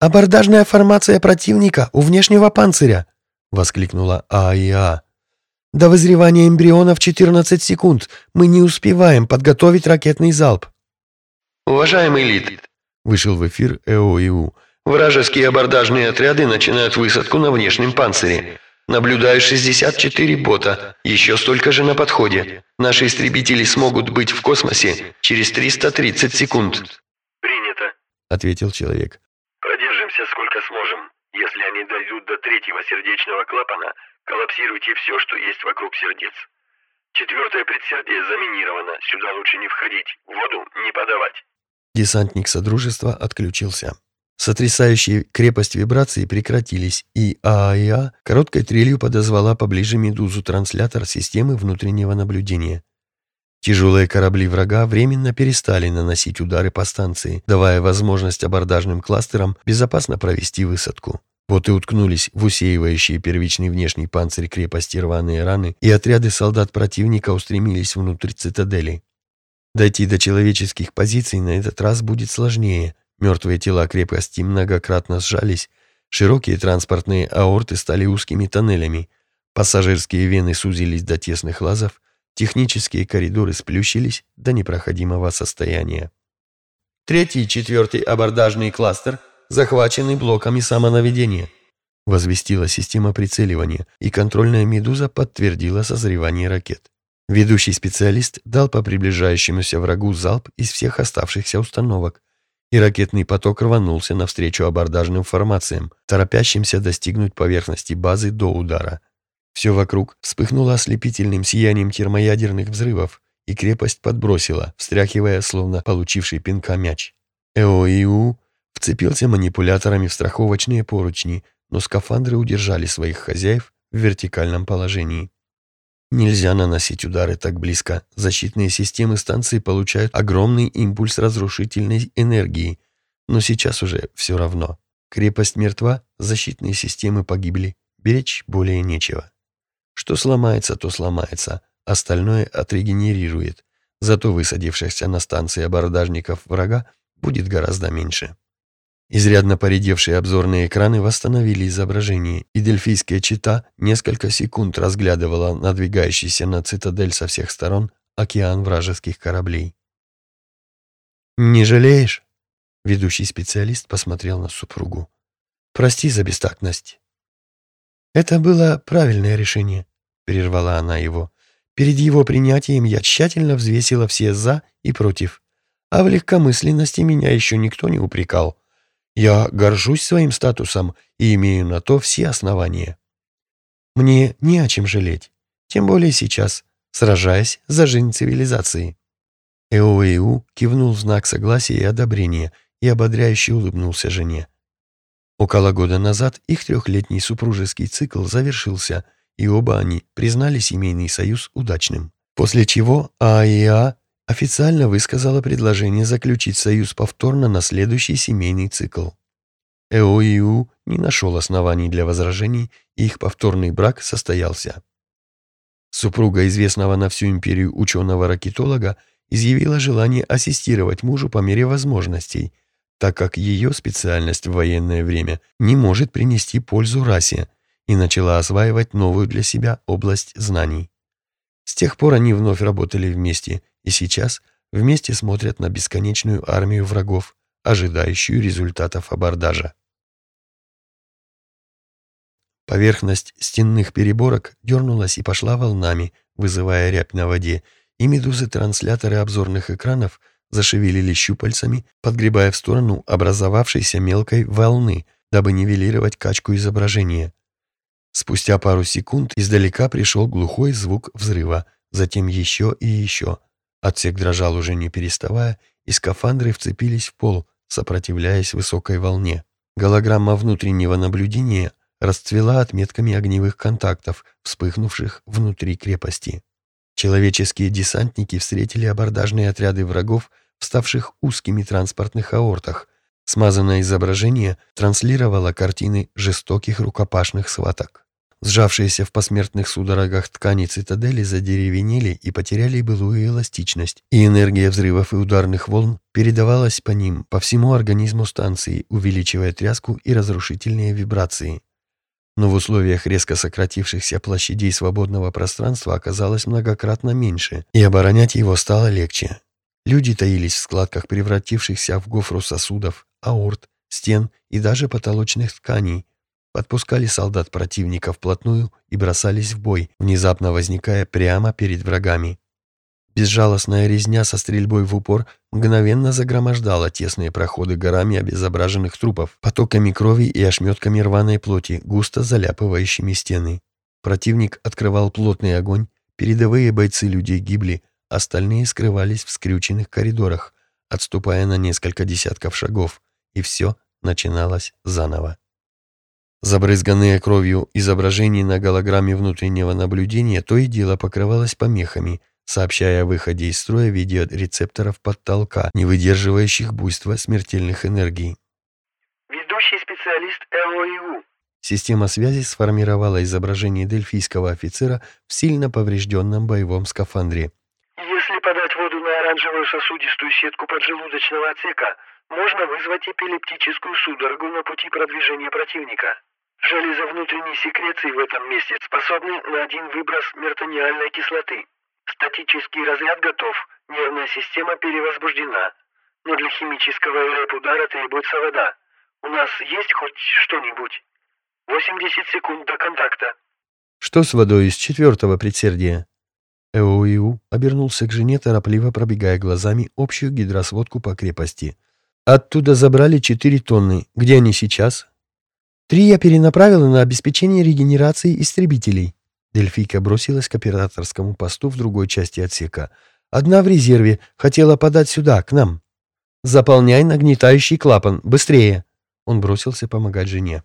«Абордажная формация противника у внешнего панциря!» — воскликнула АИА. «До вызревания эмбрионов 14 секунд. Мы не успеваем подготовить ракетный залп». «Уважаемый Лид», — вышел в эфир ЭОИУ, «вражеские абордажные отряды начинают высадку на внешнем панцире. Наблюдаю 64 бота, еще столько же на подходе. Наши истребители смогут быть в космосе через 330 секунд». «Принято», — ответил человек. «Продержимся сколько сможем. Если они дойдут до третьего сердечного клапана, коллапсируйте все, что есть вокруг сердец. Четвертое предсердие заминировано, сюда лучше не входить, воду не подавать». Десантник Содружества отключился. Сотрясающие крепость вибрации прекратились, и ААИА короткой трелью подозвала поближе медузу-транслятор системы внутреннего наблюдения. Тяжелые корабли врага временно перестали наносить удары по станции, давая возможность абордажным кластерам безопасно провести высадку. Вот и уткнулись в усеивающие первичный внешний панцирь крепости рваные раны, и отряды солдат противника устремились внутрь цитадели. Дойти до человеческих позиций на этот раз будет сложнее, Мертвые тела крепости многократно сжались, широкие транспортные аорты стали узкими тоннелями, пассажирские вены сузились до тесных лазов, технические коридоры сплющились до непроходимого состояния. Третий и четвертый абордажный кластер захвачены блоками самонаведения, возвестила система прицеливания, и контрольная «Медуза» подтвердила созревание ракет. Ведущий специалист дал по приближающемуся врагу залп из всех оставшихся установок, и ракетный поток рванулся навстречу абордажным формациям, торопящимся достигнуть поверхности базы до удара. Все вокруг вспыхнуло ослепительным сиянием термоядерных взрывов, и крепость подбросила, встряхивая, словно получивший пинка мяч. ЭОИУ вцепился манипуляторами в страховочные поручни, но скафандры удержали своих хозяев в вертикальном положении. Нельзя наносить удары так близко. Защитные системы станции получают огромный импульс разрушительной энергии. Но сейчас уже все равно. Крепость мертва, защитные системы погибли. Беречь более нечего. Что сломается, то сломается. Остальное отрегенерирует. Зато высадившихся на станции абордажников врага будет гораздо меньше. Изрядно поредевшие обзорные экраны восстановили изображение, и дельфийская чита несколько секунд разглядывала надвигающийся на цитадель со всех сторон океан вражеских кораблей. «Не жалеешь?» Ведущий специалист посмотрел на супругу. «Прости за бестактность». «Это было правильное решение», — прервала она его. «Перед его принятием я тщательно взвесила все «за» и «против». А в легкомысленности меня еще никто не упрекал. Я горжусь своим статусом и имею на то все основания. Мне не о чем жалеть, тем более сейчас, сражаясь за жизнь цивилизации. Эоэу кивнул в знак согласия и одобрения и ободряюще улыбнулся жене. Около года назад их трехлетний супружеский цикл завершился, и оба они признали семейный союз удачным. После чего АИА официально высказала предложение заключить союз повторно на следующий семейный цикл. ЭОИУ не нашел оснований для возражений, и их повторный брак состоялся. Супруга известного на всю империю ученого-ракетолога изъявила желание ассистировать мужу по мере возможностей, так как ее специальность в военное время не может принести пользу расе, и начала осваивать новую для себя область знаний. С тех пор они вновь работали вместе, и сейчас вместе смотрят на бесконечную армию врагов, ожидающую результатов абордажа. Поверхность стенных переборок дернулась и пошла волнами, вызывая рябь на воде, и медузы-трансляторы обзорных экранов зашевелили щупальцами, подгребая в сторону образовавшейся мелкой волны, дабы нивелировать качку изображения. Спустя пару секунд издалека пришел глухой звук взрыва, затем еще и еще. Отсек дрожал уже не переставая, и скафандры вцепились в пол, сопротивляясь высокой волне. Голограмма внутреннего наблюдения расцвела отметками огневых контактов, вспыхнувших внутри крепости. Человеческие десантники встретили абордажные отряды врагов, вставших узкими транспортных аортах. Смазанное изображение транслировало картины жестоких рукопашных схваток. Сжавшиеся в посмертных судорогах ткани цитадели задеревенели и потеряли былую эластичность, и энергия взрывов и ударных волн передавалась по ним, по всему организму станции, увеличивая тряску и разрушительные вибрации. Но в условиях резко сократившихся площадей свободного пространства оказалось многократно меньше, и оборонять его стало легче. Люди таились в складках превратившихся в гофру сосудов, аорт, стен и даже потолочных тканей, подпускали солдат противника вплотную и бросались в бой, внезапно возникая прямо перед врагами. Безжалостная резня со стрельбой в упор мгновенно загромождала тесные проходы горами обезображенных трупов, потоками крови и ошметками рваной плоти, густо заляпывающими стены. Противник открывал плотный огонь, передовые бойцы людей гибли, остальные скрывались в скрюченных коридорах, отступая на несколько десятков шагов, и все начиналось заново. Забрызганные кровью изображения на голограмме внутреннего наблюдения то и дело покрывалось помехами, сообщая о выходе из строя видеорецепторов подтолка, не выдерживающих буйства смертельных энергий. Ведущий специалист ЭОИУ. Система связи сформировала изображение дельфийского офицера в сильно поврежденном боевом скафандре. Если подать воду на оранжевую сосудистую сетку поджелудочного отсека, можно вызвать эпилептическую судорогу на пути продвижения противника. Железы внутренней секреции в этом месте способны на один выброс мертониальной кислоты. Статический разряд готов, нервная система перевозбуждена. Но для химического рэп-удара требуется вода. У нас есть хоть что-нибудь? 80 секунд до контакта. Что с водой из четвертого предсердия? Эоиу обернулся к жене, торопливо пробегая глазами общую гидросводку по крепости. Оттуда забрали 4 тонны. Где они сейчас? Три я перенаправила на обеспечение регенерации истребителей. Дельфийка бросилась к операторскому посту в другой части отсека. Одна в резерве, хотела подать сюда, к нам. Заполняй нагнетающий клапан, быстрее. Он бросился помогать жене.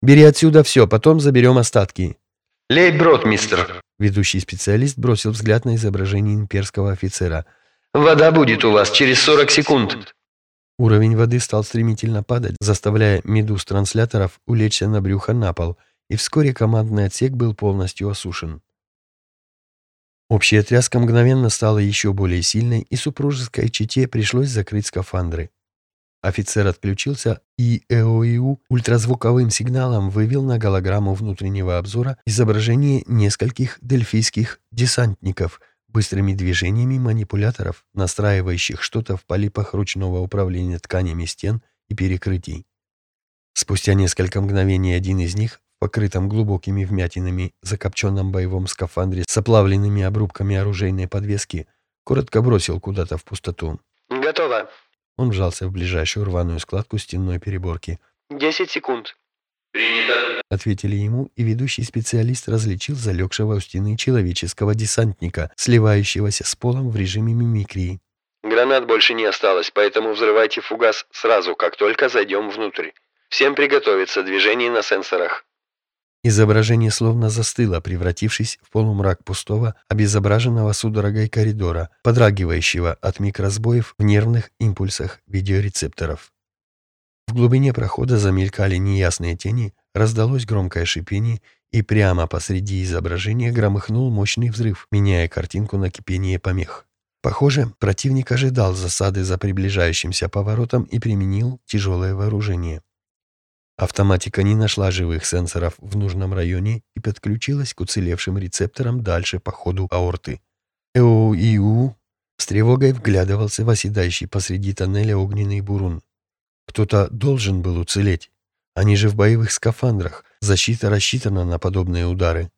Бери отсюда все, потом заберем остатки. Лейб-брод, мистер. Ведущий специалист бросил взгляд на изображение имперского офицера. Вода будет у вас через 40 секунд. Уровень воды стал стремительно падать, заставляя медуз трансляторов улечься на брюхо на пол, и вскоре командный отсек был полностью осушен. Общая тряска мгновенно стала еще более сильной, и супружеской чете пришлось закрыть скафандры. Офицер отключился, и ЭОИУ ультразвуковым сигналом вывел на голограмму внутреннего обзора изображение нескольких дельфийских десантников – быстрыми движениями манипуляторов, настраивающих что-то в полипах ручного управления тканями стен и перекрытий. Спустя несколько мгновений один из них, покрытым глубокими вмятинами, закопченном боевом скафандре с оплавленными обрубками оружейной подвески, коротко бросил куда-то в пустоту. «Готово!» Он вжался в ближайшую рваную складку стенной переборки. «Десять секунд!» «Принято!» Ответили ему, и ведущий специалист различил залегшего у стены человеческого десантника, сливающегося с полом в режиме мимикрии. «Гранат больше не осталось, поэтому взрывайте фугас сразу, как только зайдем внутрь. Всем приготовиться, движение на сенсорах». Изображение словно застыло, превратившись в полумрак пустого, обезображенного судорогой коридора, подрагивающего от микросбоев в нервных импульсах видеорецепторов. В глубине прохода замелькали неясные тени, раздалось громкое шипение, и прямо посреди изображения громыхнул мощный взрыв, меняя картинку на кипение помех. Похоже, противник ожидал засады за приближающимся поворотом и применил тяжелое вооружение. Автоматика не нашла живых сенсоров в нужном районе и подключилась к уцелевшим рецепторам дальше по ходу аорты. ЭОИУ с тревогой вглядывался в оседающий посреди тоннеля огненный бурун. Кто-то должен был уцелеть. Они же в боевых скафандрах. Защита рассчитана на подобные удары.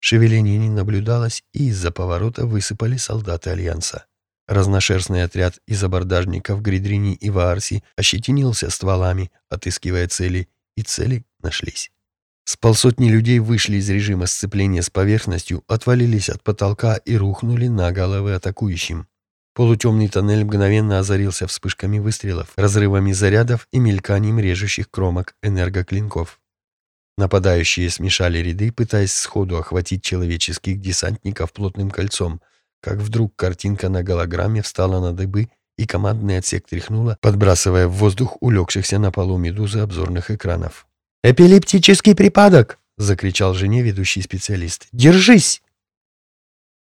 Шевеление не наблюдалось, и из-за поворота высыпали солдаты Альянса. Разношерстный отряд из абордажников Гридрини и Ваарси ощетинился стволами, отыскивая цели, и цели нашлись. С полсотни людей вышли из режима сцепления с поверхностью, отвалились от потолка и рухнули на головы атакующим. Полутемный тоннель мгновенно озарился вспышками выстрелов, разрывами зарядов и мельканием режущих кромок энергоклинков. Нападающие смешали ряды, пытаясь сходу охватить человеческих десантников плотным кольцом, как вдруг картинка на голограмме встала на дыбы, и командный отсек тряхнула, подбрасывая в воздух улегшихся на полу медузы обзорных экранов. «Эпилептический припадок!» — закричал жене ведущий специалист. «Держись!»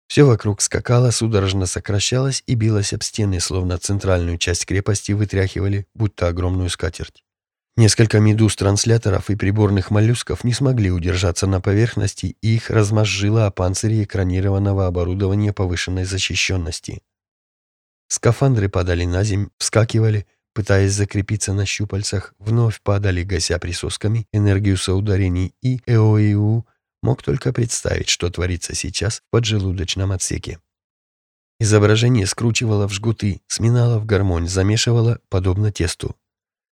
Все вокруг скакало, судорожно сокращалось и билось об стены, словно центральную часть крепости вытряхивали, будто огромную скатерть. Несколько медуз-трансляторов и приборных моллюсков не смогли удержаться на поверхности, и их размозжило о панцире экранированного оборудования повышенной защищенности. Скафандры падали на земь, вскакивали, пытаясь закрепиться на щупальцах, вновь падали, гася присосками энергию соударений, и ЭОИУ мог только представить, что творится сейчас в поджелудочном отсеке. Изображение скручивало в жгуты, сминало в гармонь, замешивало, подобно тесту.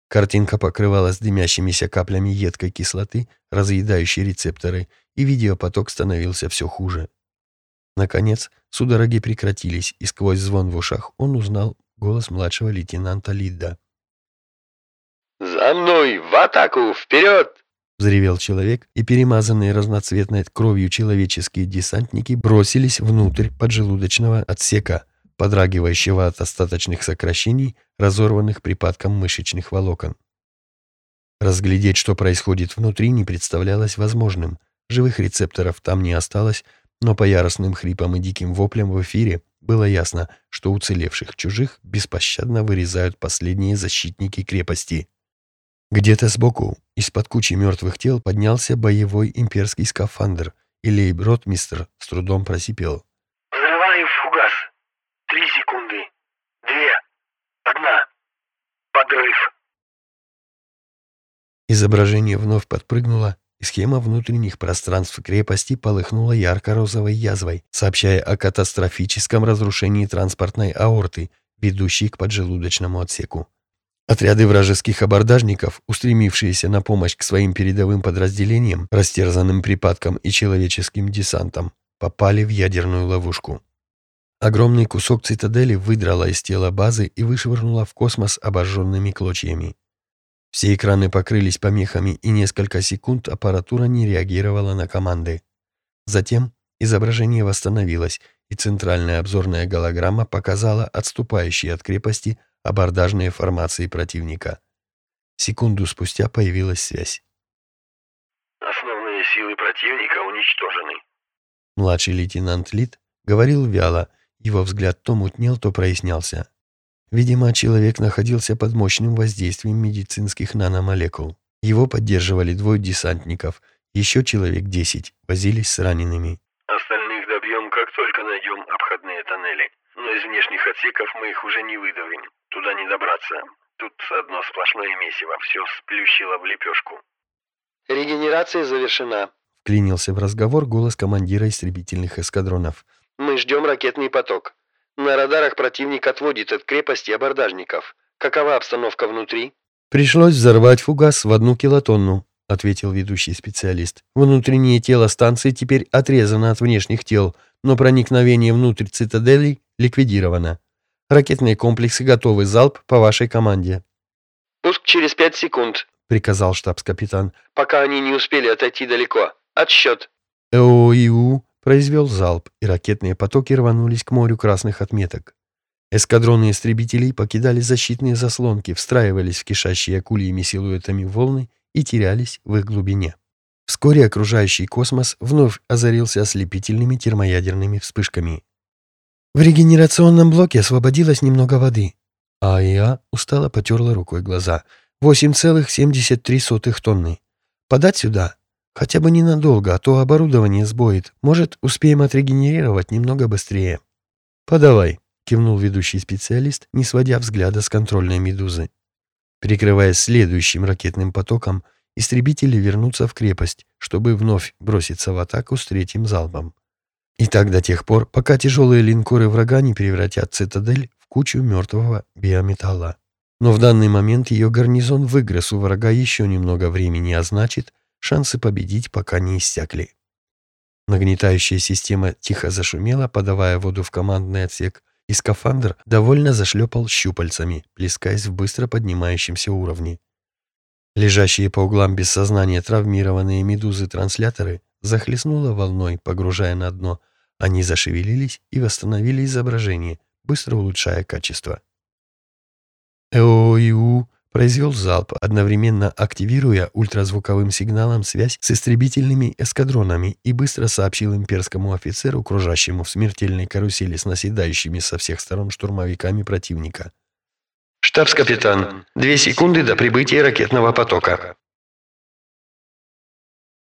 Картинка покрывалась дымящимися каплями едкой кислоты, разъедающей рецепторы, и видеопоток становился все хуже. Наконец, судороги прекратились, и сквозь звон в ушах он узнал голос младшего лейтенанта Лидда. «За мной! В атаку! Вперед!» Взревел человек, и перемазанные разноцветной кровью человеческие десантники бросились внутрь поджелудочного отсека, подрагивающего от остаточных сокращений, разорванных припадком мышечных волокон. Разглядеть, что происходит внутри, не представлялось возможным. Живых рецепторов там не осталось, но по яростным хрипам и диким воплям в эфире было ясно, что уцелевших чужих беспощадно вырезают последние защитники крепости. Где-то сбоку, из-под кучи мертвых тел, поднялся боевой имперский скафандр, и лейб-ротмистр с трудом просипел. Взрываю фугас. Три секунды. Две. Одна. Подрыв. Изображение вновь подпрыгнуло, и схема внутренних пространств крепости полыхнула ярко-розовой язвой, сообщая о катастрофическом разрушении транспортной аорты, ведущей к поджелудочному отсеку. Отряды вражеских абордажников, устремившиеся на помощь к своим передовым подразделениям, растерзанным припадком и человеческим десантом, попали в ядерную ловушку. Огромный кусок цитадели выдрала из тела базы и вышвырнула в космос обожженными клочьями. Все экраны покрылись помехами, и несколько секунд аппаратура не реагировала на команды. Затем изображение восстановилось, и центральная обзорная голограмма показала отступающие от крепости абордажные формации противника. Секунду спустя появилась связь. Основные силы противника уничтожены. Младший лейтенант Лид говорил вяло, его взгляд то мутнел, то прояснялся. Видимо, человек находился под мощным воздействием медицинских наномолекул. Его поддерживали двое десантников, еще человек десять возились с ранеными. Но из внешних отсеков мы их уже не выдавим. Туда не добраться. Тут одно сплошное месиво, все сплющило в лепешку. Регенерация завершена. Вклинился в разговор голос командира истребительных эскадронов. Мы ждем ракетный поток. На радарах противник отводит от крепости абордажников. Какова обстановка внутри? Пришлось взорвать фугас в одну килотонну, ответил ведущий специалист. Внутреннее тело станции теперь отрезано от внешних тел, но проникновение внутрь цитадели ликвидировано. Ракетные комплексы готовы, залп по вашей команде. Пуск через пять секунд, приказал штабс-капитан. Пока они не успели отойти далеко. Отсчет. ЭОИУ произвел залп, и ракетные потоки рванулись к морю красных отметок. Эскадроны истребителей покидали защитные заслонки, встраивались в кишащие акульями силуэтами волны и терялись в их глубине. Вскоре окружающий космос вновь озарился ослепительными термоядерными вспышками. В регенерационном блоке освободилось немного воды. А ИА устало потерла рукой глаза. 8,73 тонны. Подать сюда? Хотя бы ненадолго, а то оборудование сбоит. Может, успеем отрегенерировать немного быстрее. Подавай, кивнул ведущий специалист, не сводя взгляда с контрольной медузы. Прикрываясь следующим ракетным потоком, истребители вернутся в крепость, чтобы вновь броситься в атаку с третьим залпом. И так до тех пор, пока тяжелые линкоры врага не превратят цитадель в кучу мертвого биометалла. Но в данный момент ее гарнизон выгрыз у врага еще немного времени, а значит, Шансы победить пока не иссякли. Нагнетающая система тихо зашумела, подавая воду в командный отсек, и скафандр довольно зашлепал щупальцами, плескаясь в быстро поднимающемся уровне. Лежащие по углам без сознания травмированные медузы-трансляторы захлестнуло волной, погружая на дно. Они зашевелились и восстановили изображение, быстро улучшая качество. ЭОИУ произвел залп, одновременно активируя ультразвуковым сигналом связь с истребительными эскадронами и быстро сообщил имперскому офицеру, кружащему в смертельной карусели с наседающими со всех сторон штурмовиками противника. «Штабс-капитан, две секунды до прибытия ракетного потока».